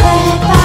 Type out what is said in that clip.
Bye.